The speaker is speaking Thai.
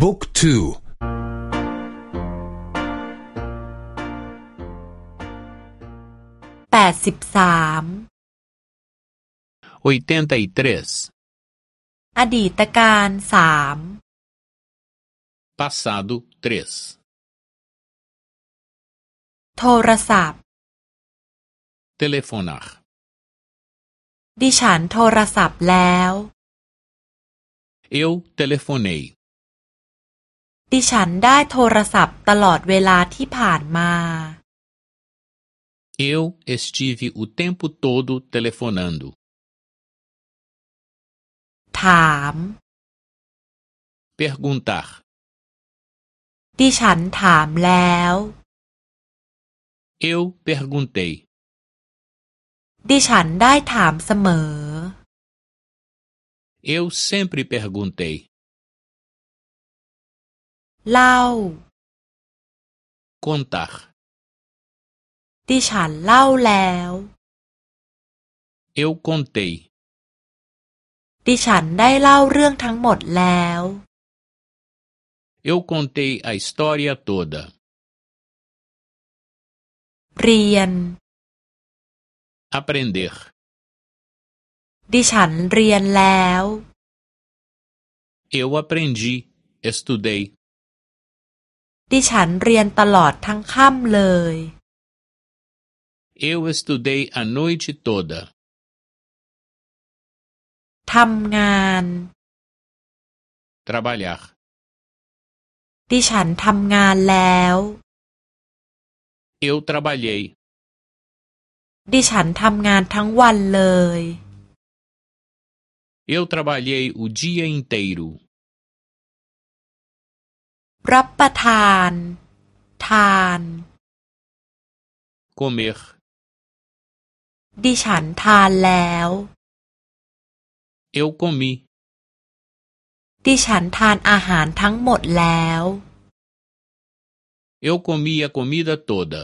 บุ๊กทูแปดสิบสาม oitenta e três อดีตการสาม passado três โทรศัพท์ telefonar ดิฉันโทรศัพท์แล้ว eu telefonei ดิฉันได้โทรศัพท์ตลอดเวลาที่ผ่านมา eu estive o tempo todo telefonando ถาม perguntar ดิฉันถามแล้ว eu perguntei ดิฉันได้ถามเสมอ eu sempre perguntei เล่า contar ดิฉันเล่าแล้ว eu contei ดิฉันได้เล่าเรื่องทั้งหมดแล้ว eu contei a história toda เรียน aprender ดิฉันเรียนแล้ว eu aprendi estudei ดิฉันเรียนตลอดทั้งค่ำเลย eu estudei a noite toda ทำงาน trabalhar ดิฉันทำงานแล้ว eu trabalhei ดิฉันทำงานทั้งวันเลย eu trabalhei o dia inteiro รับประทาน ทาน comer ดิฉันทานแล้ว eu comi ดิฉันทานอาหารทั้งหมดแล้ว eu comi a comida toda